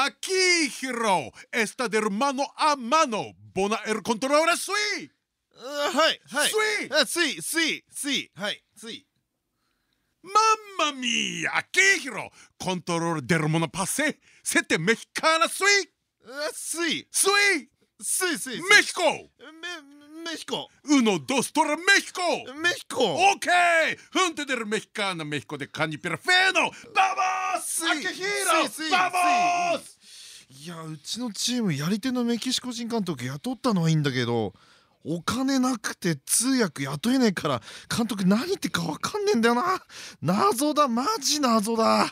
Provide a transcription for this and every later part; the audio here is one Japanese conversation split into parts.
Aquí, Hiro, está de hermano a mano. Bona el controlador Sui. はいはいスイあスイスイスイはいスイ Mamma mia, aquí, Hiro. Controlador de hermano pase. Sete mexicana Sui. あスイスイスイ México. メメヒコ Uno, dos, tres, México. メヒコ Ok. Junte de mexicana, México de cani perfeno. Vamos. スイ Aquí, Hiro. スイスイ Vamos. いやうちのチームやり手のメキシコ人監督雇ったのはいいんだけどお金なくて通訳雇えねえから監督何言ってか分かんねえんだよな謎だマジ謎だ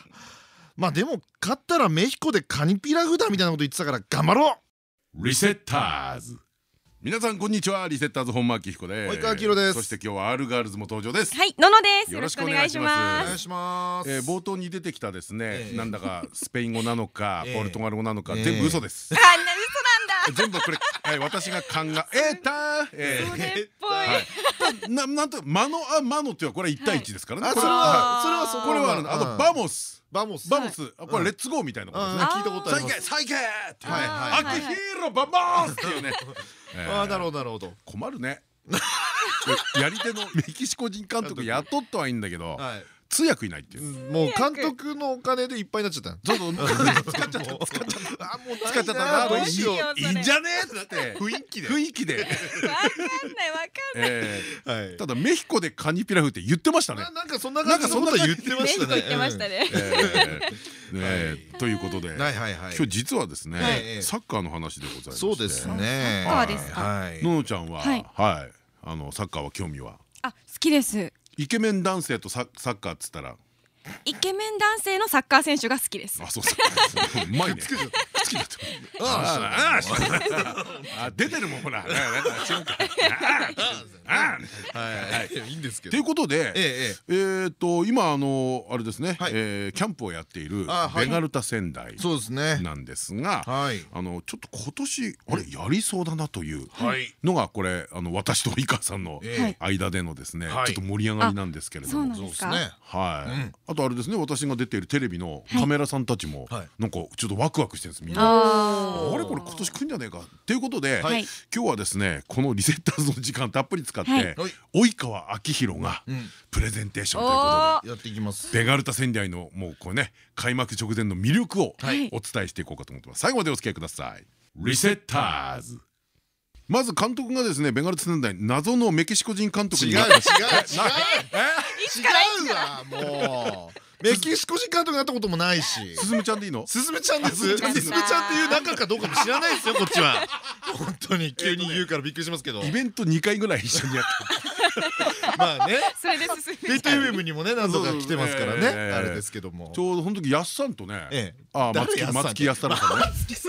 まあでも勝ったらメヒコでカニピラフだみたいなこと言ってたから頑張ろうリセッターズ。皆さんこんにちは。リセッターズ本間明彦です。及川明です。そして今日はアルガールズも登場です、はい、ののです。よろしくおお願いします。す。お願いします、えー、冒頭に出てきたですね、ええ。なんだかスペイン語なのか、ええ。ポルトガル語なのか、ええ。全部嘘です、あ、な、嘘なんだ。全部これ、はい、私が考えた、えそれっぽい。はい、な なんとマノアマノっていうのはこれ一対一ですからね、それははそれはそこれはあの。あとバモス。バモス。バモス、あこれレッツゴーみたいなことですね、あ聞いたことあサイケりますサイケっていう。ね、はい。はい。アキヒーロバモスっていうね、えー。ああなるほどなるほど。困るね。やり手のメキシコ人監督雇ったはいいんだけどはい通訳いないっていう。もう監督のお金でいっぱいになっちゃった。そうそう。使っちゃった。使っちゃっあもうた使っちゃったなどうしよういいいいんじゃねえって雰囲気で。雰囲気で。わかんない、わかんない。ただメヒコでカニピラフって言ってましたね。ななんかそんな感じのこと言ってまメヒコしたね。言ってましたね。ということでうんはいはいはい。今日実はですねはい。サッカーの話でございまして。そうですね。サッカーですか？はい。ののちゃんははい。はい。あのサッカーは興味は？あ、好きです。イケメン男性とサッカーっつったら。イケメン男性のサッカー選手が好きです。あそうそう。うまいね。好きだってあああ出てるもんほら。違うかああはいいいんですけどということでえええっと今あのあれですねキャンプをやっているあはいベガルタ仙台そうですねなんですがはいあのちょっと今年あれやりそうだなというはいのがこれあの私と井川さんのええ間でのですねちはいょっと盛り上がりなんですけれどもそうなんですねはい、とあれですね私が出ているテレビのカメラさんたちもはい。なんかちょっとワクワクしてるんですみんな。ああれこれ今年来んじゃねえか。ということで、はい。今日はですねこのリセッターズの時間たっぷり使って、及川明宏がうん。プレゼンテーションということで。やっていきます。ベガルタ仙台のもうこれね開幕直前の魅力をはい。お伝えしていこうかと思ってます。最後までお付き合いください。リセッターズ。まず監督がですねベガルタ仙台謎のメキシコ人監督違う違う違うになった違うわもう。メキシコ人監督になったこともないし。すずむちゃんでいいの？すずめちゃんです。すずあす。ずめちゃんっていう仲かどうかも知らないですよ、こっちは。本当に急に言うからびっくりしますけど。イベント2回ぐらい一緒にやって。まあね。それで進ペイト FM にもね何度か来てますからね、あれですけども。ちょうどその時やっさんとね、ええ。あ松木誰やっさん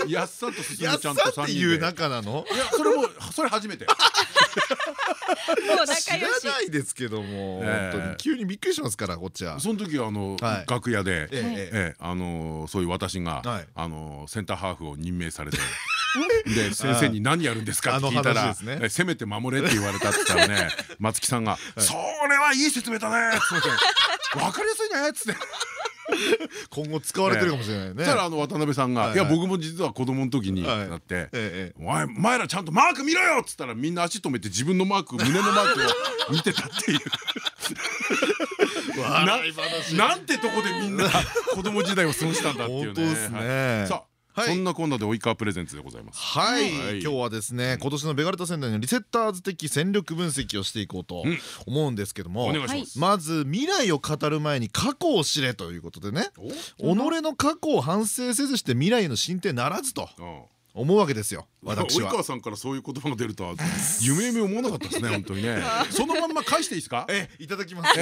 やっさんとすずやっめちゃんとさん3人で。っていう仲なの？いやそれもそれ初めて。もう知仲良し。らないですけども、ええ。本当に急にびっくりしますからこっちは。その時はあの、はい。楽屋で、えあのそういう私が、はい。あのセンターハーフを任命されて で先生に何やるんですかって聞いたらあの話ですね。え攻めて守れって言われたって言ったらね 松木さんが「それはいい説明だね」っつって「分かりやすいね」っつって 今後使われてるかもしれないね。そしたらあの渡辺さんが「はいい。や僕も実は子供の時に」はい。なってええ「お前前らちゃんとマーク見ろよ!」っつったらみんな足止めて自分のマーク胸のマークを 見てたっていう。ええ笑い話。なんてとこでみんな子供時代を過ごしたんだっていうね。さあ、はいそんなこんなで及川プレゼンツでございます。はい、はい。今日はですね今年のベガルタ仙台のリセッターズ的戦力分析をしていこうとうん。思うんですけども、お願いします。まず未来を語る前に過去を知れということでねお。己の過去を反省せずして未来への進展ならずと。うん思うわけですよ。私は。及川さんからそういう言葉が出るとは。夢夢思わなかったですね本当にね。そのまんま返していいですか？えいただきます。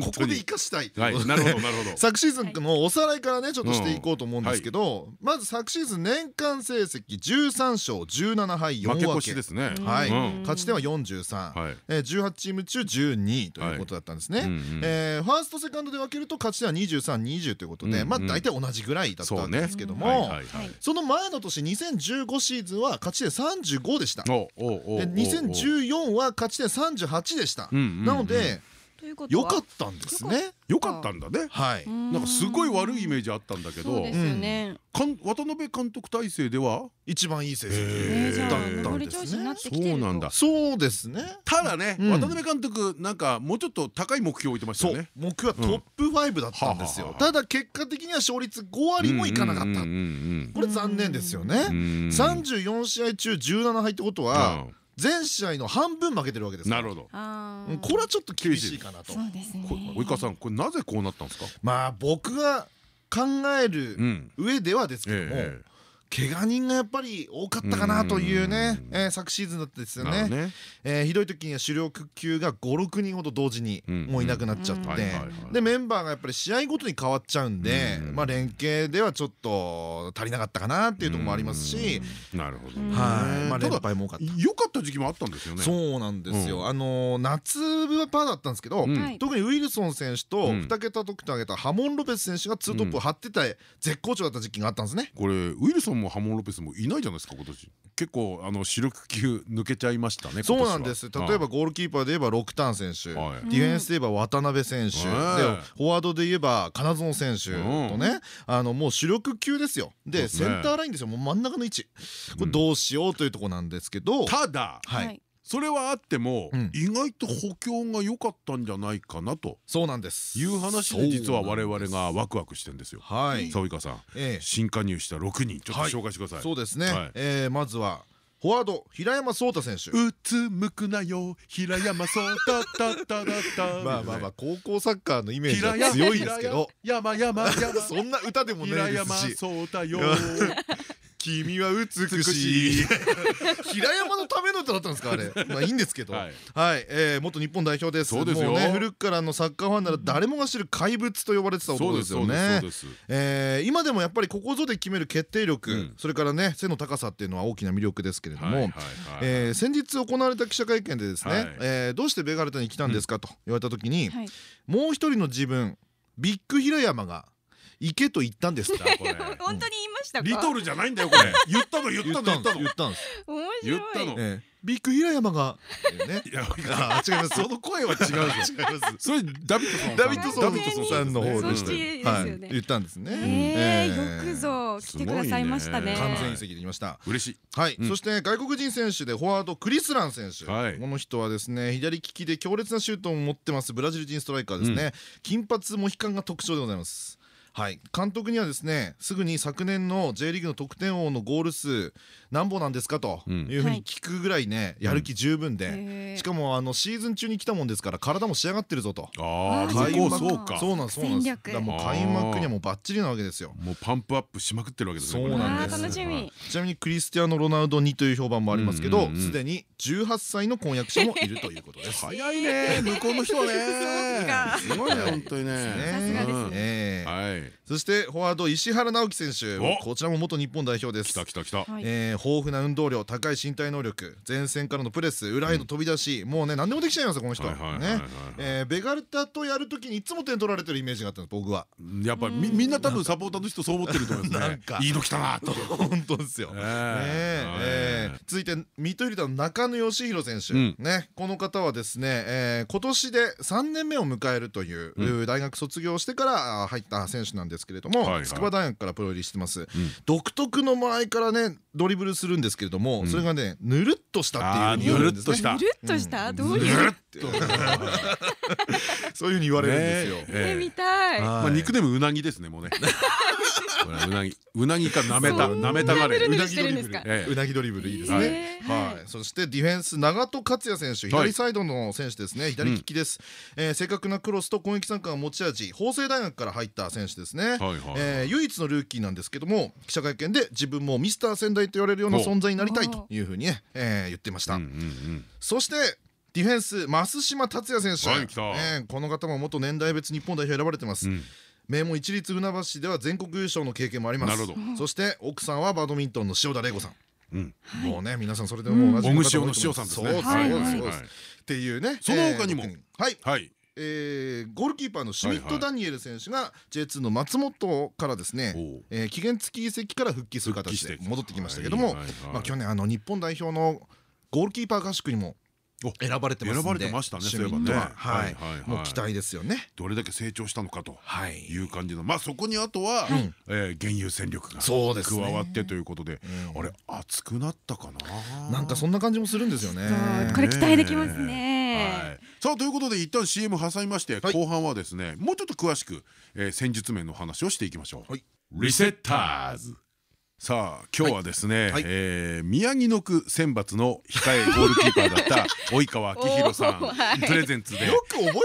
ここで生かしたいなるほどなるほど。昨シーズンのおさらいからねちょっとしていこうと思うんですけどまず昨シーズン年間成績13勝17敗4負け分け。ですね。はい。うん。勝ち点は43はい。えー18チーム中12位ということだったんですね。ファーストセカンドで分けると勝ち点は2320ということでうんまあ大体同じぐらいだったんですけどはいもその前の年2015シーズンは勝ち点35でした。でおおおお2014は勝ち点38でした。なので良かったんですね。よかった。んだね。はい。なんかすごい悪いイメージあったんだけど。そうですよね。かん渡辺監督体制では？一番いい成へ績だった上んですね。そうなんだ。そうですねただねうん。渡辺監督なんかもうちょっと高い目標を置いてましたそう。よね目標はトップ5だったんですよ。ただ結果的には勝率5割もいかなかった。これ残念ですよね。34試合中17敗ってことは全試合の半分負けてるわけですなるほど。これはちょっと厳しいかなと。そうですね。こ及川さんこれなぜこうなったんですか？まあ僕が考えるうん。上ではですけどもえ怪我人がやっぱり多かったかなというねうん。えー昨シーズンだったですえよね。ね。えーひどい時には主力級が56人ほど同時にうんもういなくなっちゃっうんてでメンバーがやっぱり試合ごとに変わっちゃうんでうんまあ連携ではちょっと足りなかったかなっていうところもありますし。なるほどうんはい。まあ連ただ敗も多かった。良かった時期もあったんですよね。そうなんですよ、うん。あのー夏はパーだったんですけど、特にウィルソン選手とうん。2桁得点を挙げたハモン・ロペス選手がツートップを張ってた絶好調だった時期があったんですね。これウィルソンもハモン・ロペスもいないじゃないですか今年。結構あの主力級抜けちゃいましたねそうなんです。例えばゴールキーパーで言えばロクタン選手、はい。ディフェンスで言えば渡辺選手、はいでフォワードで言えば金園選手とね、あのもう主力級ですよ。でそうですね。センターラインですよ。もう真ん中の位置。これどうしようというところなんですけど、ただはい、それはあってもうん。意外と補強が良かったんじゃないかなと。そうなんです。いう話で実は我々がワクワクしてんですよ。はい。さあ及川さん。ええ。新加入した6人。ちょっと紹介してください。そうですね、はい。えーまずはフォワード平山壮太選手。うつむくなよ平山そうたたたたた まあまあまあ高校サッカーのイメージ平山は強いですけど。山山山。そんな歌でもな平山いですし。そうたよ 君は美しい。平山のための歌だったんですかあれ。まあいいんですけど。はい。はい、えー元日本代表です。そうですよ。もね古くからのサッカーファンなら誰もが知る怪物と呼ばれてた男ですよね。そうですえー今でもやっぱりここぞで決める決定力、うん。それからね背の高さっていうのは大きな魅力ですけれども、はいはいはい。えー先日行われた記者会見でですね、はい。えーどうしてベガルタに来たんですかと言われた時に、はい。もう一人の自分ビッグ平山が行けと言ったんですってこれ。本当に言いましたか？リトルじゃないんだよこれ。言ったの言ったの言ったの言ったんです。面白い。言ったの。ええ。ビッグ平山が。ね。いやあ違います。その声は違うぞ。違います。それダビッドソンダビッドソンダビッドソンさんの方でした。はい。言ったんですね。よくぞ来てくださいましたね。完全移籍できました。嬉しい。はい、うん。そして外国人選手でフォワードクリスラン選手、はい。この人はですね左利きで強烈なシュートを持ってますブラジル人ストライカーですね、金髪モヒカンが特徴でございますはい。監督にはですねすぐに昨年の J リーグの得点王のゴール数何本なんですかとうん。いうふうに聞くぐらいね、やる気十分で、しかもあのシーズン中に来たもんですから体も仕上がってるぞと。あああ開幕そうか。そうなんですそうなんです。戦略だもう開幕にはもうバッチリなわけですよ。もうパンプアップしまくってるわけですねそうなんです。ちなみにクリスティアーノ・ロナウドにという評判もありますけどすでに18歳の婚約者もいるということです。早いね。向こうの人はね。かすごいね本当にね。さすがですね。ええはいそしてフォワード石原直樹選手お。こちらも元日本代表です。来た。来た来た。はい。えー豊富な運動量高い身体能力前線からのプレス裏への飛び出し、もうね何でもできちゃいますよこの人。ね。えーベガルタとやるときにいつも点取られてるイメージがあったんです僕は。やっぱみみんな多分サポーターの人そう思ってると思いますね。なんか。いいの来たなと。本当ですよ。続いてミッドフィルダーの中野義弘選手、うん。ね。この方はですね、えー今年で3年目を迎えるという、う大学卒業してからあ入った選手なんですけれども、はいはい。筑波大学からプロ入りしてます、うん。独特の間合いからねドリブルするんですけれども、うん。それがねぬるっとしたっていうふうに言われるんですね。ぬるっとした。ぬるっとした、うんどういう？そういうふうに言われるんですよ。ねえ。ええ。見たい。はい。まあニックネームうなぎですねもうね。うなぎ。うなぎかなめたなめたがれうなぎドリブルしてるんですか？ええ。うなぎドリブルいいですはねい。はい。そしてディフェンス長戸克也選手左サイドの選手ですね。左利きです。えー正確なクロスと攻撃参加が持ち味法政大学から入った選手ですね。はいはいえー唯一のルーキーなんですけども記者会見で自分もミスター仙台と言われるような存在になりたいというふうにねえー言ってました。うんうんうん。そしてディフェンス増島達也選手、はいこの方も元年代別日本代表選ばれてます、うん。名門一律船橋では全国優勝の経験もあります。なるほど。そして奥さんはバドミントンの塩田玲子さん。うん。もうね皆さんそれでもう同じうん小串塩の塩さんですね。っていうね。その他にも。えーはい。はい。えーゴールキーパーのシュミット・ダニエル選手が J2 の松本からですねえー期限付き移籍から復帰する形で戻ってきましたけども去年あの日本代表のゴールキーパー合宿にもお選ばれてますんで選ばれてましたねそういえばね。は。い。はいはいはい。もう期待ですよね。どれだけ成長したのかと。はい。いう感じの。まあそこにあとははい。えー現有戦力がそうですね。加わってということでうん。あれ熱くなったかな？なんかそんな感じもするんですよね。これ期待できますね。はい。さあということで一旦 CM 挟みましてはい。後半はですねもうちょっと詳しくえー戦術面の話をしていきましょう。はい。リセッターズさあ今日はですね、はい。えー宮城野区選抜の控えゴールキーパーだった 及川明宏さんプレゼンツで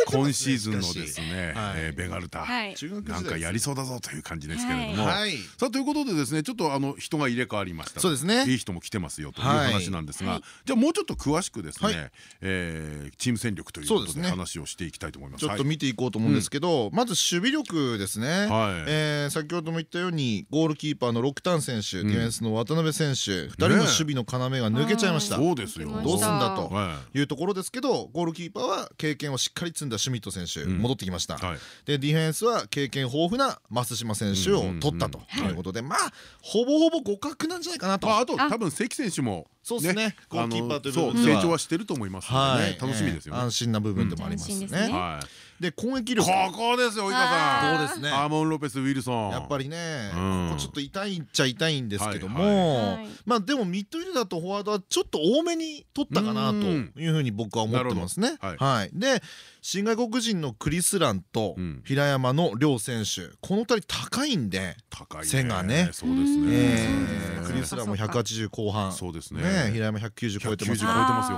今シーズンのですね、はい。えーベガルタ、はい。なんかやりそうだぞという感じですけれども、はい。さあということでですねちょっとあの人が入れ替わりました。そうですね。いい人も来てますよというはい。話なんですが、はい。じゃあもうちょっと詳しくですね、はい。えーチーム戦力ということで話をしていきたいと思います。ちょっと見ていこうと思うんですけど、まず守備力ですね、はい。えー先ほども言ったようにゴールキーパーのロクタン選手、ディフェンスの渡辺選手2人の守備の要が抜けちゃいました、そうですよ。どうすんだとはい。うところですけどゴールキーパーは経験をしっかり積んだシュミット選手、ん。戻ってきました。でディフェンスは経験豊富な増島選手を取ったとい。うことで、まあほぼほぼ互角なんじゃないかなと。まああと多分関選手もそうですね。ゴールキーパーという成長はしてると思いますのでね楽しみですよ安心な部分でもありますね。で攻撃力ここですよ及川さん。そうですねアーモンロペスウィルソン。やっぱりね、うんここちょっと痛いっちゃ痛いんですけどはいも、はいまあでもミッドフィルダーとフォワードはちょっと多めに取ったかなというふうに僕は思ってますね。はい、で新外国人のクリスランとうん平山の両選手この二人高いんで、高いね。背がねそうですうんね。クリスランも180後半そうですね。ね平山190超えて190超えてますよ。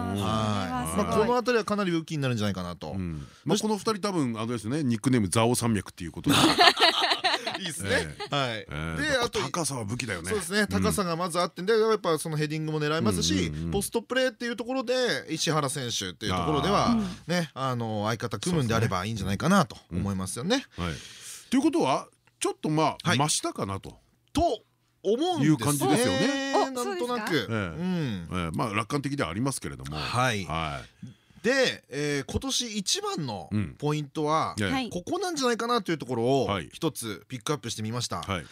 この辺りはかなり武器になるんじゃないかなと。この二人多分あれですねニックネームザオ山脈っていうことで。いいですね。えはい。えーであと高さは武器だよね。そうですね高さがまずあってんでやっぱそのヘディングも狙いますしポストプレーっていうところで石原選手っていうところであはねあの相方組むんであればいいんじゃないかなと思いますよね。はい。ということはちょっとまあはい増したかなと。と思うんですいう感じですよね。おなんとなく。まあ楽観的ではありますけれども。はいはでえー今年一番のうん。ポイントはここなんじゃないかなというところをはい。一つピックアップしてみました。はい。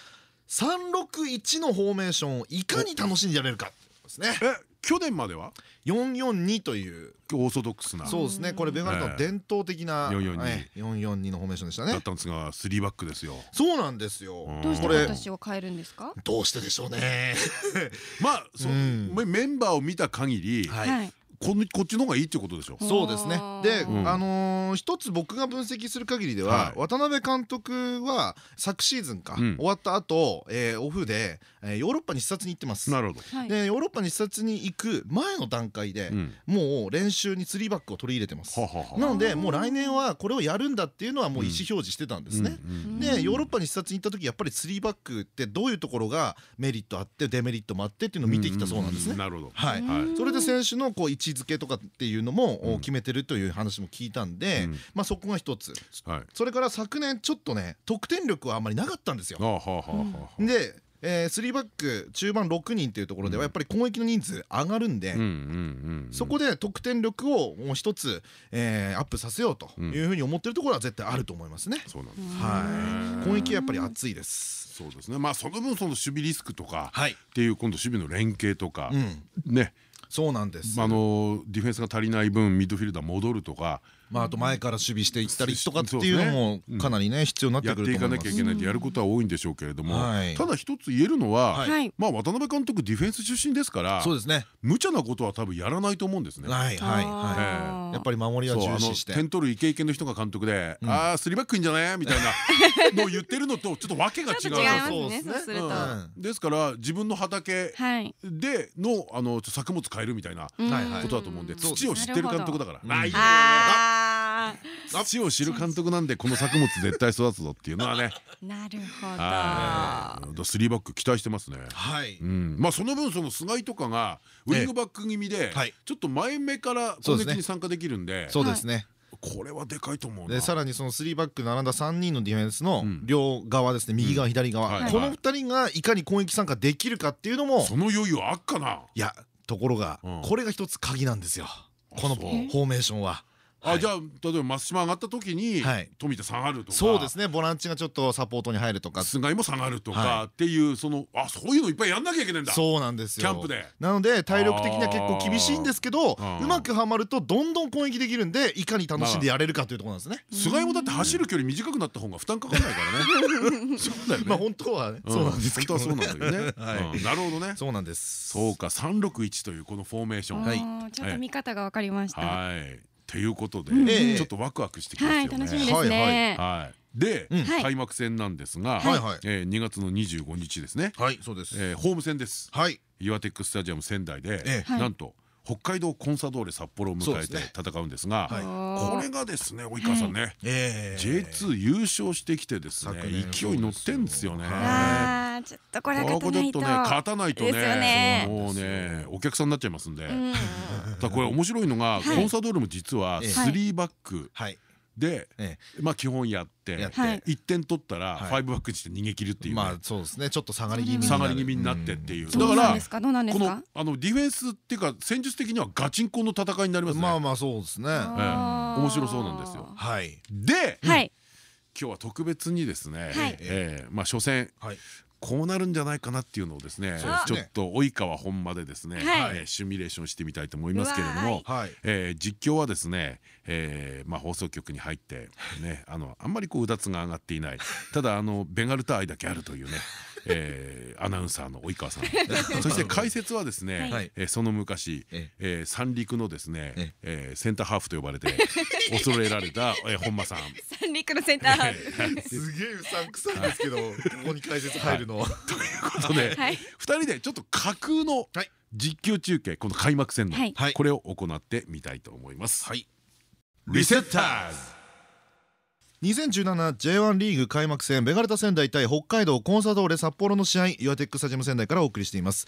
361のフォーメーションをいかに楽しんでやれるかですね。え去年までは？442という。オーソドックスな。そうですね。これベガルトの伝統的なええ442ええ442のフォーメーションでしたね。だったんですがスリーバックですよ。そうなんですよ。うんどうしてこれ私を変えるんですか？どうしてでしょうね。まあメンバーを見た限りははいこのこっちの方がいいってことでしょ？そうですね。でうん。あのー一つ僕が分析する限りでは、はい。渡辺監督は昨シーズンか、うん。終わった後、えーオフで、えーヨーロッパに視察に行ってます。なるほど。はい。でヨーロッパに視察に行く前の段階で、うん。もう練習に3バックを取り入れてます。はははなのでもう来年はこれをやるんだっていうのはもう意思表示してたんですね、うんうんでヨーロッパに視察に行った時やっぱり3バックってどういうところがメリットあってデメリットもあってっていうのを見てきたそうなんですね。なるほど。はい。うん。それで選手のこう位置づけとかっていうのもうん決めてるという話も聞いたんで、うんまあそこが一つはい。それから昨年ちょっとね得点力はあんまりなかったんですよ。で、えー、3バック中盤6人というところではやっぱり攻撃の人数上がるんで。そこで得点力をもう一つ、えーアップさせようというふうに思ってるところは絶対あると思いますね。そうなんです。はい、攻撃はやっぱり熱いです。そうですね。まあその分その守備リスクとかはい、っていう今度守備の連携とかうん、ね。そうなんです。あのディフェンスが足りない分ミッドフィルダー戻るとかまああと前から守備していったりとかっていうのもかなりね必要になってやっていくると思います。かなきゃいけないとやることは多いんでしょうけれども、はい。ただ一つ言えるのは。まあ渡辺監督ディフェンス出身ですからそうですね。無茶なことは多分やらないと思うんですね。はいはいはい。やっぱり守りは重視して。点取るイケイケの人が監督で「うん。ああスリーバックいいんじゃない?」みたいな のを言ってるのとちょっと訳が違う。そうですから自分の畑はい。でのあの作物変えるみたいなことだと思うんで土を知ってる監督だから 土を知る監督なんでこの作物絶対育つぞっていうのはね。あ。なるほはい。スリーバック期待してますね。はい。うん、まあその分その菅井とかがウイングバック気味ではい。ちょっと前目から攻そうですね。撃に参加できるんで。そうですね。これはでかいと思うな。でさらにその3バック並んだ3人のディフェンスのうん。両側ですね。右側左側。この2人がいかに攻撃参加できるかっていうのもその余裕あっかな。いやところがうん。これが一つ鍵なんですよ。このフォーメーションは。あじゃあ例えば松島上がった時にはい。富田下がるとか。そうですね。ボランチがちょっとサポートに入るとか。菅井も下がるとはかっていうそのあそういうのいっぱいやんなきゃいけないんだ。そうなんですよ。キャンプで。なので体力的には結構厳しいんですけどうまくはまるとどんどん攻撃できるんでいかに楽しんでやれるかというところなんですね。菅井もだって走る距離短くなった方が負担かかんないからね。そうだよね。まあ本当はねそうなんですけど本当はそうなんだよね。なるほどね。そうなんです。そうか。361というこのフォーメーション。ちょっと見方が分かりました。はいということでちょっとワクワクしてきますはい、よね楽しみですね。はいで開幕戦なんですがえー2月の25日ですね。はいそうです。えーホーム戦です。はい。岩テックスタジアム仙台でええ。なんと北海道コンサドーレ札幌を迎えて戦うんですがはい。これがですね及川さんねええ。J2 優勝してきてですね勢い乗ってんですよね。ちょっとこれはここちょっと勝たないと。ね勝たないとですよね。ねもうねお客さんになっちゃいますんで。うん。だからこれ面白いのがはい。コンサドーレも実はええ。3バックはいでえまあ基本やってやって。はい。1点取ったらはい。5バックにして逃げ切るっていうね。まあそうですね。ちょっと下がり気味に下がり気味になってっていう。どだからこの。あのディフェンスっていうか戦術的にはガチンコの戦いになりますね。まあまあそうですね。面白そうなんですよ。はい。ではい。今日は特別にですねはい。えーまあ初戦はいこうなるんじゃないかなっていうのをですねちょっと及川本間でですね、はい。えーシミュレーションしてみたいと思いますけれどもはいえー実況はですね、えーまあ、放送局に入って、ね、あのあんまりこううだつが上がっていない。ただあのベガルタ愛だけあるというね、えーアナウンサーの及川さん。そして解説はですね、はい。えーその昔、ええ。ー三陸のですねえ、え。ーセンターハーフと呼ばれて 恐れられた、えー本間さん。三陸のセンターハーフ。すげえうさんくさいですけどここに解説入るのは。ことで、はい。二人でちょっと架空のはい。実況中継この開幕戦の、これを行ってみたいと思います。はい。リセッターズ 2017J1 リーグ開幕戦ベガルタ仙台対北海道コンサドーレ札幌の試合岩テックスタジアム仙台からお送りしています。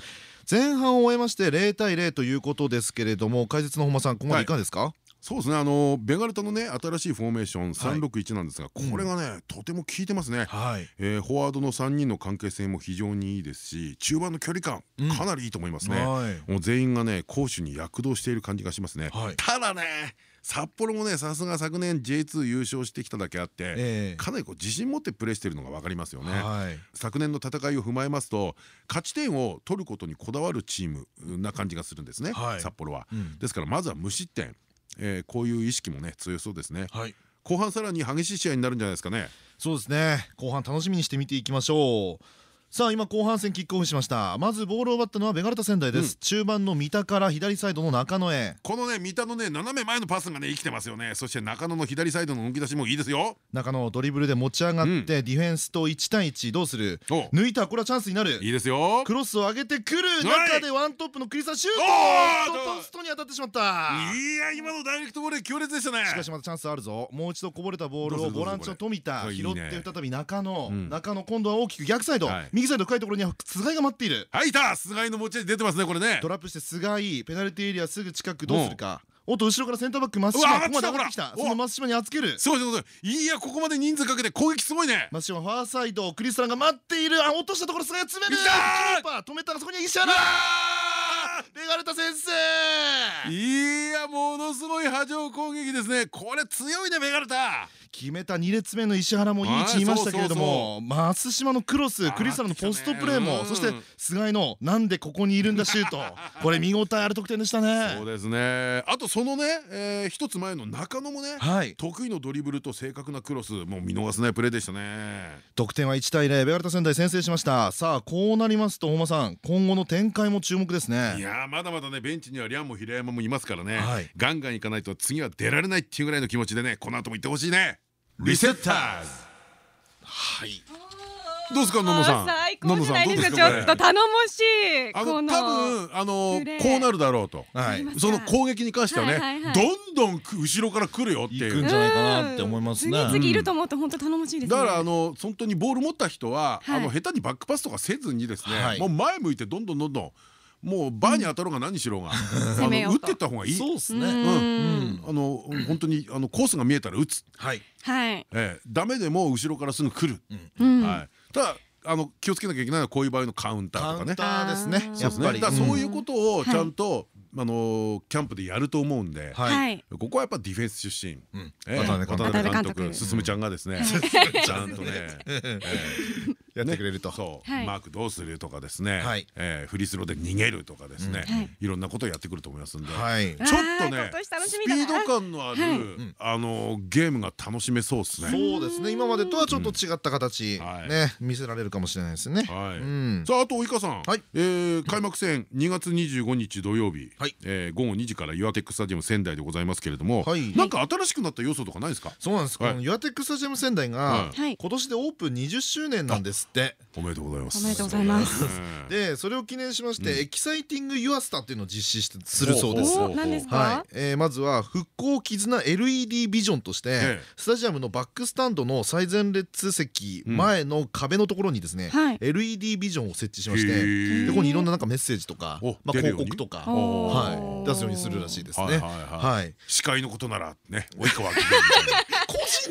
前半を終えまして0対0ということですけれども解説の本間さんここまでい。かがですか、そうですね。あのベガルタのね新しいフォーメーションはい。361なんですが、これがね、とても効いてますね。はい。えーフォワードの3人の関係性も非常にいいですし中盤の距離感うん。かなりいいと思いますね。はい。もう全員がね攻守に躍動している感じがしますね。はい。ただね札幌もねさすが昨年 J2 優勝してきただけあって、ええかなりこう自信持ってプレーしているのが分かりますよね。はい昨年の戦いを踏まえますと勝ち点を取ることにこだわるチームな感じがするんですね、はい札幌は。うんですからまずは無失点、えーこういう意識もね強そうですね。はい後半さらに激しい試合になるんじゃないですかね。そうですね後半楽しみにして見ていきましょうさあ今後半戦キックオフしました。まずボールを奪ったのはベガルタ仙台です、うん。中盤の三田から左サイドの中野へ。このね三田のね斜め前のパスがね生きてますよね。そして中野の左サイドの動き出しもいいですよ。中野ドリブルで持ち上がって、うん。ディフェンスと1対1どうする？お抜いたこれはチャンスになる。いいですよ。クロスを上げてくる。はい。中でワントップのクリスタンシュート。ポストに当たってしまった。いや今のダイレクトボール強烈でしたね。しかしまだチャンスあるぞ。もう一度こぼれたボールをボランチの富田拾って再び中野。うん。中野今度は大きく逆サイド。はい右サイド深いところには菅井が待っている。はいいた菅井の持ち味出てますねこれね。トラップして菅井ペナルティーエリアすぐ近くどうするか。おっと後ろからセンターバック松島ここまで上がって。てきた。その松島に厚ける。そうそうそういやここまで人数かけて攻撃すごいね。松島ファーサイドクリスタンが待っている。あ落としたところ菅井詰める。キーパー止めたらそこには石原ベガルタ先生。いやものすごい波状攻撃ですね。これ強いねベガルタ。決めた2列目の石原もいい位置にいましたけれども松島のクロスクリスタルのポストプレーもそして菅井のなんでここにいるんだシュート。これ見応えある得点でしたね。そうですね。あとそのねえ一つ前の中野もね得意のドリブルと正確なクロスもう見逃せないプレーでしたね。得点は1対0ベガルタ仙台先制しました。さあこうなりますと本間さん今後の展開も注目ですね。いやまだまだねベンチにはリャンも平山もいますからね。ガンガンいかないと次は出られないっていうぐらいの気持ちでねこの後も行ってほしいね。リセッターズ。はい。どうですかののさん？最高じゃないですか。ちょっと頼もしいあの多分あのこうなるだろうと。その攻撃に関してはねどんどん後ろから来るよっていう。じゃないかなって思いますね。次いると思うと本当頼もしいですだからあの本当にボール持った人はあの下手にバックパスとかせずにですねもう前向いてどんどんどんどんもうバーに当たろうが何しろうが打ってった方がいい。そうですね。あの本当にあのコースが見えたら打つ。はい。はい。ダメでも後ろからすぐ来る。はい。ただあの気をつけなきゃいけないのはこういう場合のカウンターとかね。カウンターですね。やっぱり。だそういうことをちゃんとあのキャンプでやると思うんで、ここはやっぱディフェンス出身、渡辺監督、進ちゃんがですね、ちゃんとね、やってくれると。そう。マークどうするとかですね、フリースローで逃げるとかですね、い。ろんなことをやってくると思いますんで、ちょっとねスピード感のあるあのゲームが楽しめそうですね。そうですね。今までとはちょっと違った形ね見せられるかもしれないですね。さああと及川さん、開幕戦2月25日土曜日。午後2時からユアテックスタジアム仙台でございますけれども。なんか新しくなった要素とかないですか？そうなんです。このユアテックスタジアム仙台が今年でオープン20周年なんですって。おめでとうございます。おめでとうございます。でそれを記念しましてエキサイティングユアスタっていうのを実施するそうです。何ですか？まずは復興絆 LED ビジョンとしてスタジアムのバックスタンドの最前列席前の壁のところにですね LED ビジョンを設置しましてでここにいろんななんかメッセージとか広告とかはい。出すようにするらしいですね。はい。司会のことならね、及川明個人で出 し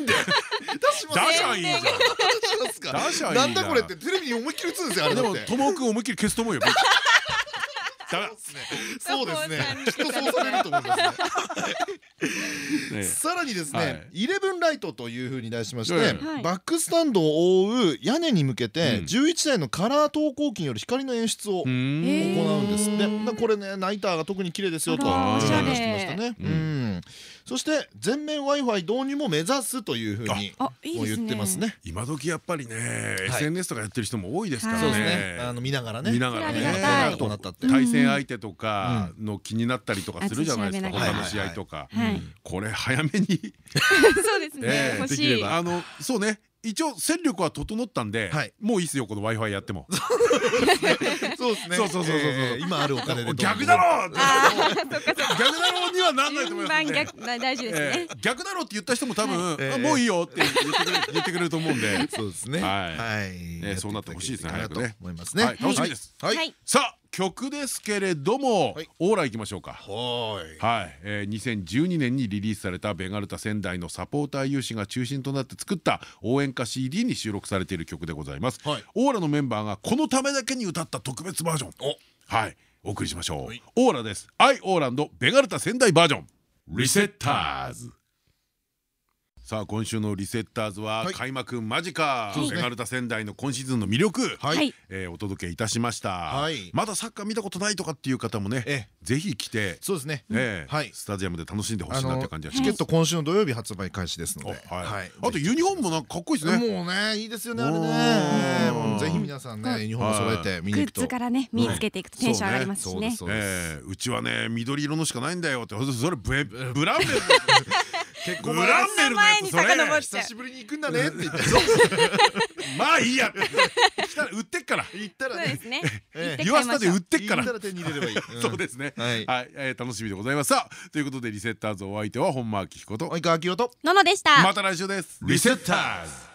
ます。出しゃいいじゃん。出しゃいい。なんだこれってテレビに思いっきり映るんですよ。あれでもともくん思いっきり消すと思うよ。そうですね。きっとそうされると思います ね。さらにですね、イレブンライトというふうに題しまして、バックスタンドを覆う屋根に向けて11台のカラー投光器による光の演出を行うんですって。これね、ナイターが特に綺麗ですよと話してましたね。そして全面 Wi-Fi 導入も目指すというふうに言ってますね。今時やっぱりね、SNS とかやってる人も多いですからね。あの見ながらね。見ながらね。対戦相手とかの気になったりとかするじゃないですか。他の試合とか。これ早めに。そうですね。欲しい。あのそうね。一応戦力は整ったんで、もういいっすよこの Wi-Fi やっても。そうですね。そうそうそうそう今あるお金で逆だろう。逆だろうにはなんないと思います逆大事ですね。逆だろうって言った人も多分もういいよって言ってくれると思うんで。そうですね。はい。そうなってほしいですね早くね。思いますね。楽しみです。さあ曲ですけれどもオーラいきましょうか。はい。2012年にリリースされたベガルタ仙台のサポーター有志が中心となって作った応援歌 CD に収録されている曲でございます。オーラのメンバーがこのためだけに歌った特別バージョン。はい。お送りしましょう。オーラです「アイオーランドベガルタ仙台バージョン」リセッターズさあ今週のリセッターズは開幕間近。ベガルタ仙台の今シーズンの魅力。お届けいたしました。まだサッカー見たことないとかっていう方もねぜひ来て。そうですね。スタジアムで楽しんでほしいなって感じがチケット今週の土曜日発売開始ですので。あとユニフォームもなんかかっこいいですね。もうねいいですよねあれね。ぜひ皆さんねユニフォーム揃えて見に行くと。グッズからね身につけていくとテンション上がりますしね。うちはね緑色のしかないんだよって。それブランベル結構ブランベルのやつそれ久しぶりに行くんだねって言って。まあいいや。来たら売ってっから。行ったらね。言わせたで売ってっから。手に入れればいい。そうですね。はい。楽しみでございます。さあということでリセッターズお相手は本間明彦と。及川明とののでした。また来週です。リセッターズ